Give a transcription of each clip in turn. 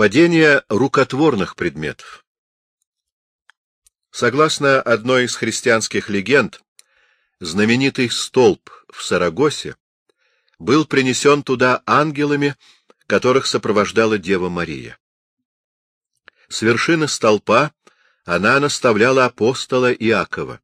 Падение рукотворных предметов Согласно одной из христианских легенд, знаменитый столб в Сарагосе был принесен туда ангелами, которых сопровождала Дева Мария. С вершины столпа она наставляла апостола Иакова.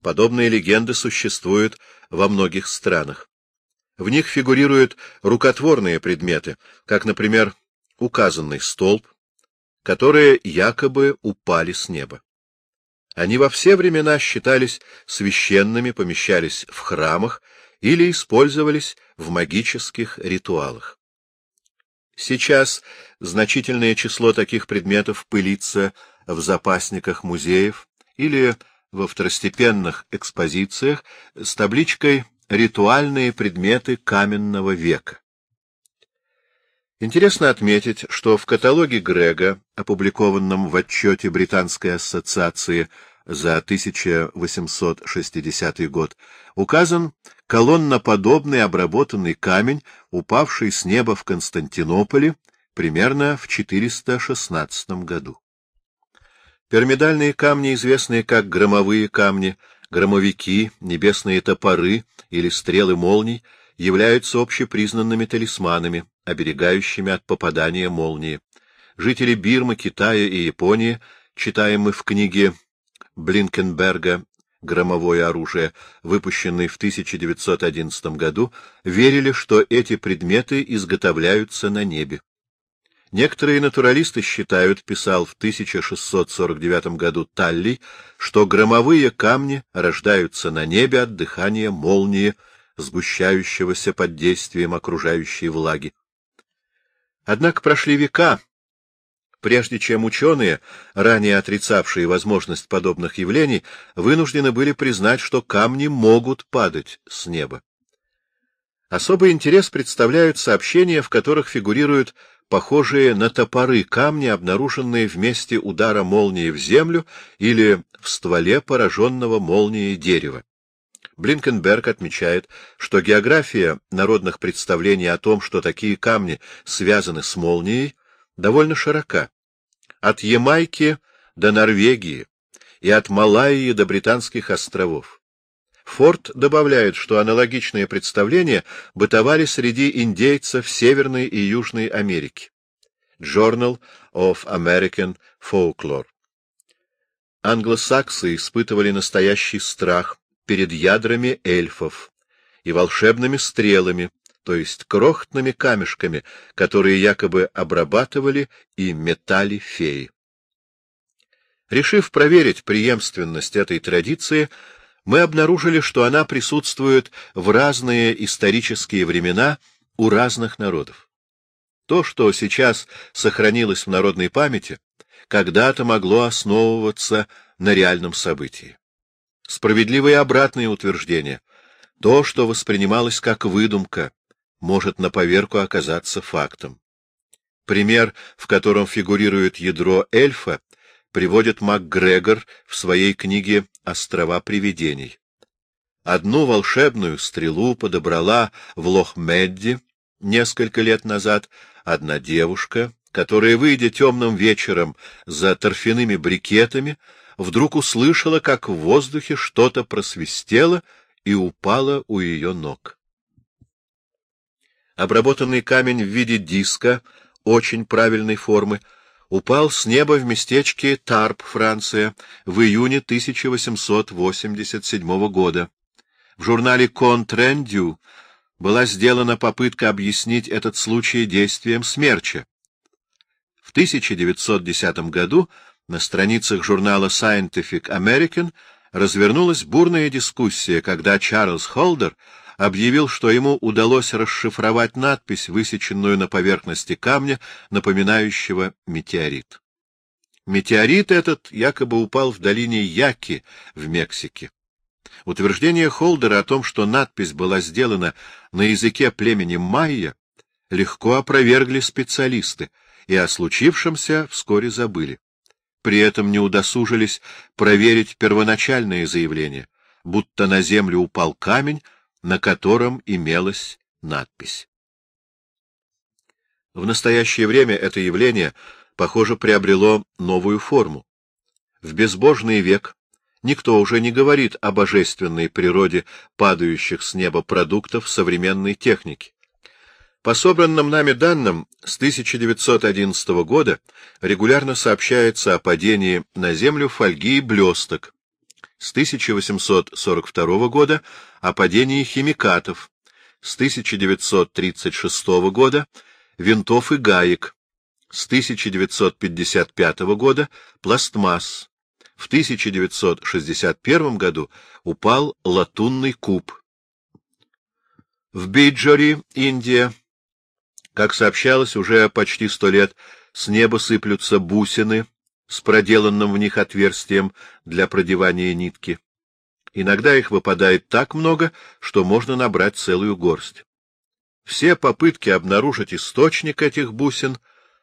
Подобные легенды существуют во многих странах. В них фигурируют рукотворные предметы, как, например, указанный столб, которые якобы упали с неба. Они во все времена считались священными, помещались в храмах или использовались в магических ритуалах. Сейчас значительное число таких предметов пылится в запасниках музеев или во второстепенных экспозициях с табличкой «Ритуальные предметы каменного века». Интересно отметить, что в каталоге Грега, опубликованном в отчете Британской ассоциации за 1860 год, указан колонноподобный обработанный камень, упавший с неба в Константинополе примерно в 416 году. Пирамидальные камни, известные как громовые камни, громовики, небесные топоры или стрелы молний, являются общепризнанными талисманами, оберегающими от попадания молнии. Жители Бирмы, Китая и Японии, читаемы в книге Блинкенберга «Громовое оружие», выпущенной в 1911 году, верили, что эти предметы изготовляются на небе. Некоторые натуралисты считают, писал в 1649 году Талли, что громовые камни рождаются на небе от дыхания молнии, сгущающегося под действием окружающей влаги. Однако прошли века, прежде чем ученые, ранее отрицавшие возможность подобных явлений, вынуждены были признать, что камни могут падать с неба. Особый интерес представляют сообщения, в которых фигурируют похожие на топоры камни, обнаруженные в месте удара молнии в землю или в стволе пораженного молнией дерева. Блинкенберг отмечает, что география народных представлений о том, что такие камни связаны с молнией, довольно широка. От Ямайки до Норвегии и от Малайи до Британских островов. Форд добавляет, что аналогичные представления бытовали среди индейцев Северной и Южной Америки. Journal of American Folklore. Англосаксы испытывали настоящий страх перед ядрами эльфов и волшебными стрелами, то есть крохотными камешками, которые якобы обрабатывали и метали феи. Решив проверить преемственность этой традиции, мы обнаружили, что она присутствует в разные исторические времена у разных народов. То, что сейчас сохранилось в народной памяти, когда-то могло основываться на реальном событии. Справедливое обратное утверждение. То, что воспринималось как выдумка, может на поверку оказаться фактом. Пример, в котором фигурирует ядро эльфа, приводит МакГрегор в своей книге «Острова привидений». Одну волшебную стрелу подобрала в Лох-Медди несколько лет назад одна девушка, которая, выйдя темным вечером за торфяными брикетами, вдруг услышала, как в воздухе что-то просвистело и упало у ее ног. Обработанный камень в виде диска, очень правильной формы, упал с неба в местечке Тарп, Франция, в июне 1887 года. В журнале «Контрендю» была сделана попытка объяснить этот случай действием смерча. В 1910 году на страницах журнала Scientific American развернулась бурная дискуссия, когда Чарльз Холдер объявил, что ему удалось расшифровать надпись, высеченную на поверхности камня, напоминающего метеорит. Метеорит этот якобы упал в долине Яки в Мексике. Утверждение Холдера о том, что надпись была сделана на языке племени майя, легко опровергли специалисты, и о случившемся вскоре забыли при этом не удосужились проверить первоначальное заявление, будто на землю упал камень, на котором имелась надпись. В настоящее время это явление, похоже, приобрело новую форму. В безбожный век никто уже не говорит о божественной природе падающих с неба продуктов современной техники. По собранным нами данным, с 1911 года регулярно сообщается о падении на Землю фольги и блесток. С 1842 года о падении химикатов. С 1936 года винтов и гаек. С 1955 года пластмасс. В 1961 году упал латунный куб. В Биджори, Индия, как сообщалось, уже почти сто лет с неба сыплются бусины с проделанным в них отверстием для продевания нитки. Иногда их выпадает так много, что можно набрать целую горсть. Все попытки обнаружить источник этих бусин,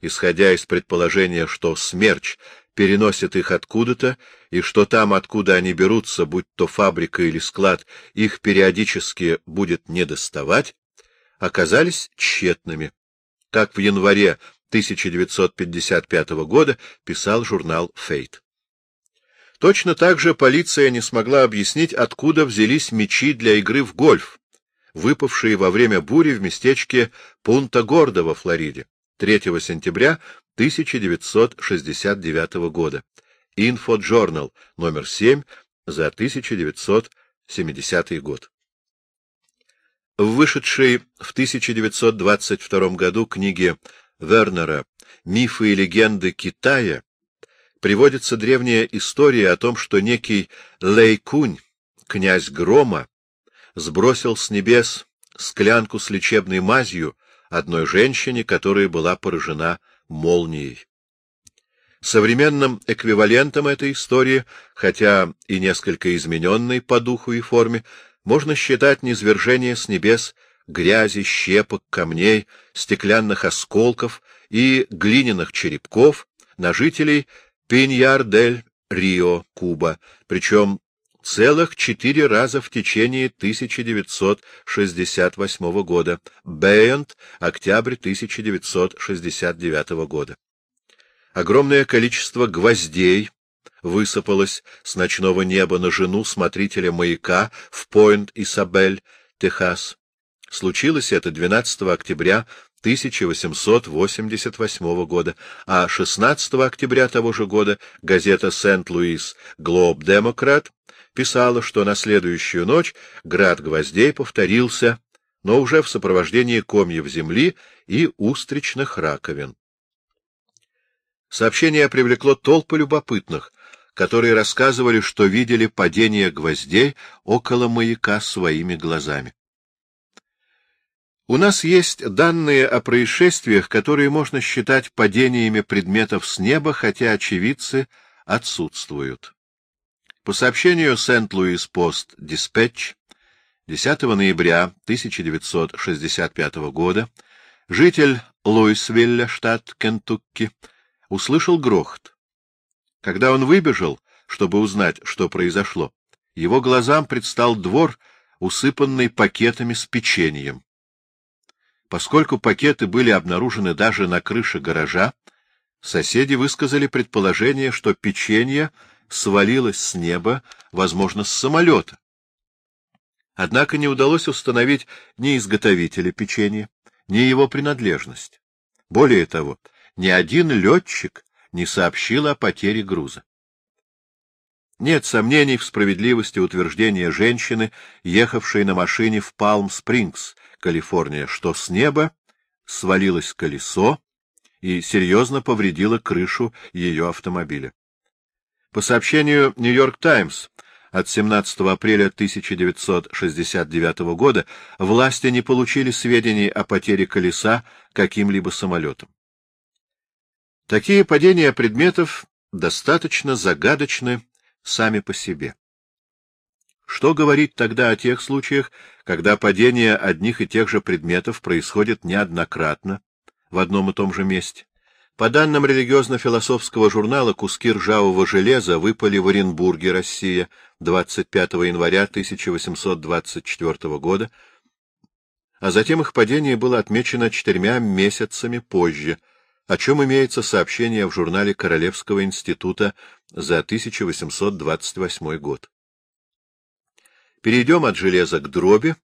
исходя из предположения, что смерч переносит их откуда-то, и что там, откуда они берутся, будь то фабрика или склад, их периодически будет недоставать, оказались тщетными. Так в январе 1955 года писал журнал «Фейт». Точно так же полиция не смогла объяснить, откуда взялись мячи для игры в гольф, выпавшие во время бури в местечке Пунта-Гордо во Флориде 3 сентября 1969 года. Инфоджорнал номер 7 за 1970 год. В вышедшей в 1922 году книге Вернера «Мифы и легенды Китая» приводится древняя история о том, что некий Лейкунь, князь Грома, сбросил с небес склянку с лечебной мазью одной женщине, которая была поражена молнией. Современным эквивалентом этой истории, хотя и несколько измененной по духу и форме, можно считать низвержение с небес грязи, щепок, камней, стеклянных осколков и глиняных черепков на жителей Пиньяр-дель-Рио, Куба, причем целых четыре раза в течение 1968 года, Бэйент, октябрь 1969 года. Огромное количество гвоздей, высыпалась с ночного неба на жену смотрителя маяка в Пойнт-Исабель, Техас. Случилось это 12 октября 1888 года, а 16 октября того же года газета «Сент-Луис Глоб Демократ» писала, что на следующую ночь град гвоздей повторился, но уже в сопровождении комьев земли и устричных раковин. Сообщение привлекло толпы любопытных, которые рассказывали, что видели падение гвоздей около маяка своими глазами. У нас есть данные о происшествиях, которые можно считать падениями предметов с неба, хотя очевидцы отсутствуют. По сообщению Сент-Луис Пост Диспетч 10 ноября 1965 года житель Луисвилля, штат Кентукки, услышал грохот. Когда он выбежал, чтобы узнать, что произошло, его глазам предстал двор, усыпанный пакетами с печеньем. Поскольку пакеты были обнаружены даже на крыше гаража, соседи высказали предположение, что печенье свалилось с неба, возможно, с самолета. Однако не удалось установить ни изготовителя печенья, ни его принадлежность. Более того, ни один летчик не сообщила о потере груза. Нет сомнений в справедливости утверждения женщины, ехавшей на машине в Палм-Спрингс, Калифорния, что с неба свалилось колесо и серьезно повредило крышу ее автомобиля. По сообщению «Нью-Йорк Таймс», от 17 апреля 1969 года власти не получили сведений о потере колеса каким-либо самолетом. Такие падения предметов достаточно загадочны сами по себе. Что говорить тогда о тех случаях, когда падение одних и тех же предметов происходит неоднократно в одном и том же месте? По данным религиозно-философского журнала, куски ржавого железа выпали в Оренбурге, Россия, 25 января 1824 года, а затем их падение было отмечено четырьмя месяцами позже, о чем имеется сообщение в журнале Королевского института за 1828 год. Перейдем от железа к дроби,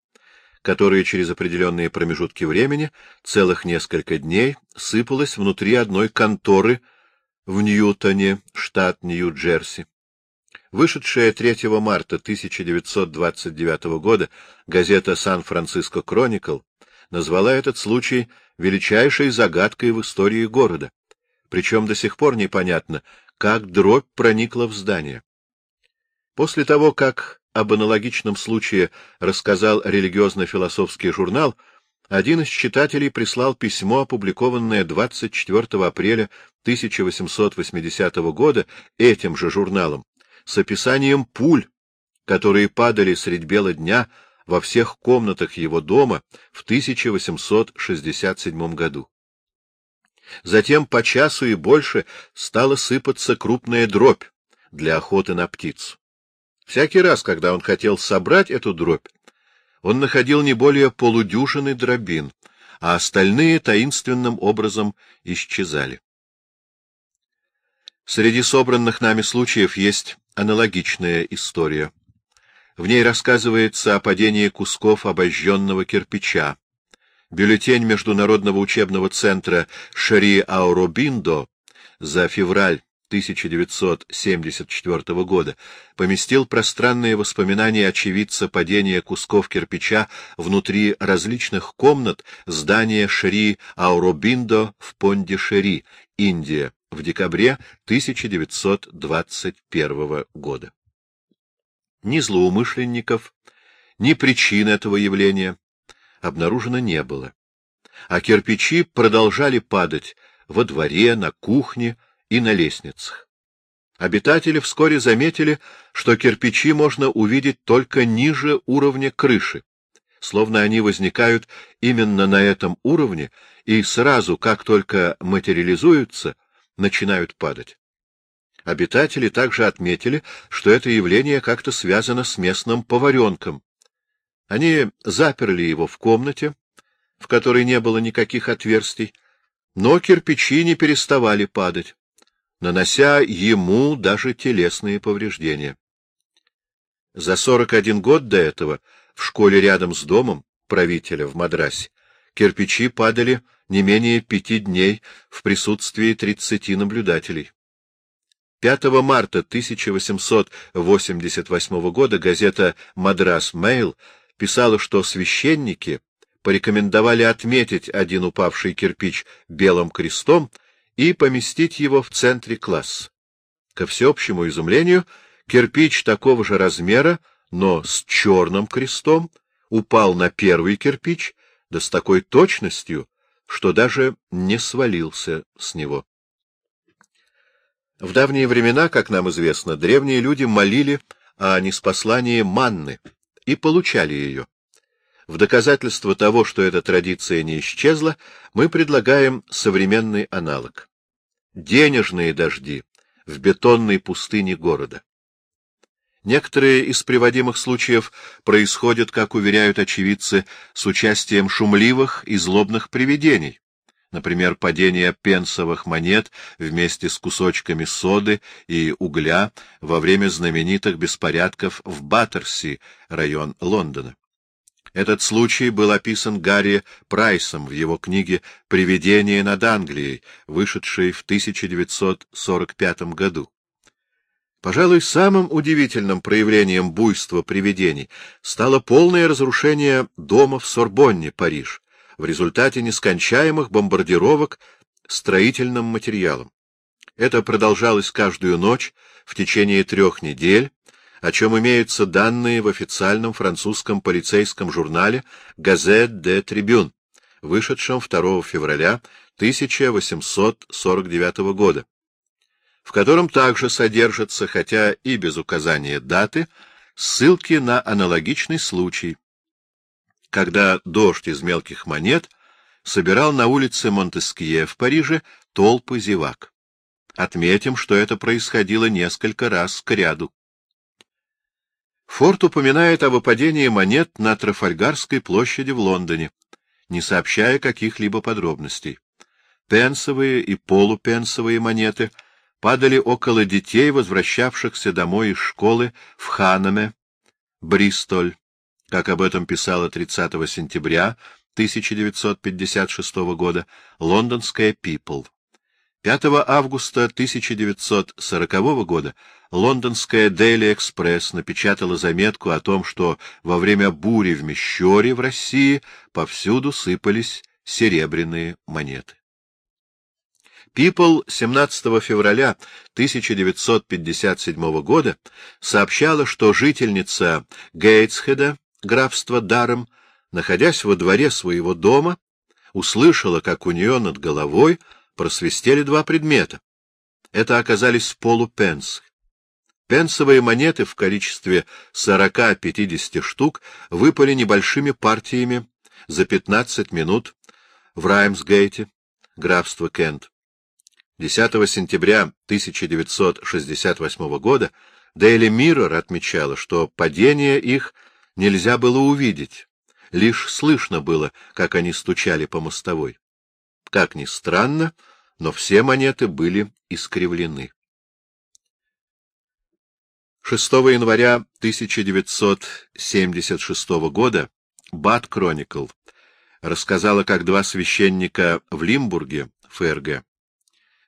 которая через определенные промежутки времени, целых несколько дней, сыпалась внутри одной конторы в Ньютоне, штат Нью-Джерси. Вышедшая 3 марта 1929 года газета «Сан-Франциско Кроникл» назвала этот случай величайшей загадкой в истории города. Причем до сих пор непонятно, как дробь проникла в здание. После того, как об аналогичном случае рассказал религиозно-философский журнал, один из читателей прислал письмо, опубликованное 24 апреля 1880 года этим же журналом, с описанием пуль, которые падали средь бела дня во всех комнатах его дома в 1867 году. Затем по часу и больше стала сыпаться крупная дробь для охоты на птицу. Всякий раз, когда он хотел собрать эту дробь, он находил не более полудюжины дробин, а остальные таинственным образом исчезали. Среди собранных нами случаев есть аналогичная история. В ней рассказывается о падении кусков обожженного кирпича. Бюллетень Международного учебного центра Шари Ауробиндо за февраль 1974 года поместил пространные воспоминания очевидца падения кусков кирпича внутри различных комнат здания Шри Ауробиндо в Понди-Шери, Индия, в декабре 1921 года. Ни злоумышленников, ни причин этого явления обнаружено не было, а кирпичи продолжали падать во дворе, на кухне, и на лестницах. Обитатели вскоре заметили, что кирпичи можно увидеть только ниже уровня крыши, словно они возникают именно на этом уровне и сразу, как только материализуются, начинают падать. Обитатели также отметили, что это явление как-то связано с местным поваренком. Они заперли его в комнате, в которой не было никаких отверстий, но кирпичи не переставали падать нанося ему даже телесные повреждения. За 41 год до этого в школе рядом с домом правителя в Мадрасе кирпичи падали не менее пяти дней в присутствии 30 наблюдателей. 5 марта 1888 года газета «Мадрас Мейл» писала, что священники порекомендовали отметить один упавший кирпич белым крестом и поместить его в центре класса. Ко всеобщему изумлению, кирпич такого же размера, но с черным крестом, упал на первый кирпич, да с такой точностью, что даже не свалился с него. В давние времена, как нам известно, древние люди молили о неспослании манны и получали ее. В доказательство того, что эта традиция не исчезла, мы предлагаем современный аналог денежные дожди в бетонной пустыне города. Некоторые из приводимых случаев происходят, как уверяют очевидцы, с участием шумливых и злобных привидений, например, падение пенсовых монет вместе с кусочками соды и угля во время знаменитых беспорядков в Баттерси, район Лондона. Этот случай был описан Гарри Прайсом в его книге «Привидение над Англией», вышедшей в 1945 году. Пожалуй, самым удивительным проявлением буйства привидений стало полное разрушение дома в Сорбонне, Париж, в результате нескончаемых бомбардировок строительным материалом. Это продолжалось каждую ночь в течение трех недель, о чем имеются данные в официальном французском полицейском журнале «Газет де Трибюн», вышедшем 2 февраля 1849 года, в котором также содержатся, хотя и без указания даты, ссылки на аналогичный случай, когда дождь из мелких монет собирал на улице Монтескье в Париже толпы зевак. Отметим, что это происходило несколько раз к ряду. Форд упоминает о выпадении монет на Трафальгарской площади в Лондоне, не сообщая каких-либо подробностей. Пенсовые и полупенсовые монеты падали около детей, возвращавшихся домой из школы в Ханаме, Бристоль, как об этом писала 30 сентября 1956 года лондонская People. 5 августа 1940 года лондонская Daily Express напечатала заметку о том, что во время бури в Мещере в России повсюду сыпались серебряные монеты. People 17 февраля 1957 года сообщала, что жительница Гейтсхеда, графства Даром, находясь во дворе своего дома, услышала, как у нее над головой просвистели два предмета. Это оказались полупенсы. Пенсовые монеты в количестве 40-50 штук выпали небольшими партиями за 15 минут в Раймсгейте, графство Кент. 10 сентября 1968 года Daily Mirror отмечала, что падение их нельзя было увидеть, лишь слышно было, как они стучали по мостовой. Как ни странно, но все монеты были искривлены. 6 января 1976 года Бат Кроникл рассказала, как два священника в Лимбурге, ФРГ,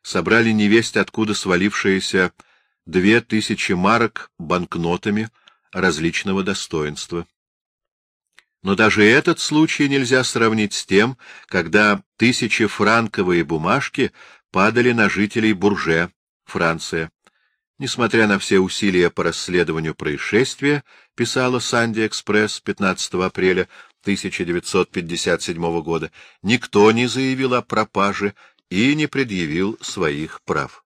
собрали невесть, откуда свалившиеся две тысячи марок банкнотами различного достоинства. Но даже этот случай нельзя сравнить с тем, когда тысячи франковые бумажки падали на жителей Бурже, Франция. Несмотря на все усилия по расследованию происшествия, писала Санди Экспресс 15 апреля 1957 года, никто не заявил о пропаже и не предъявил своих прав.